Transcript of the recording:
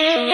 Yeah.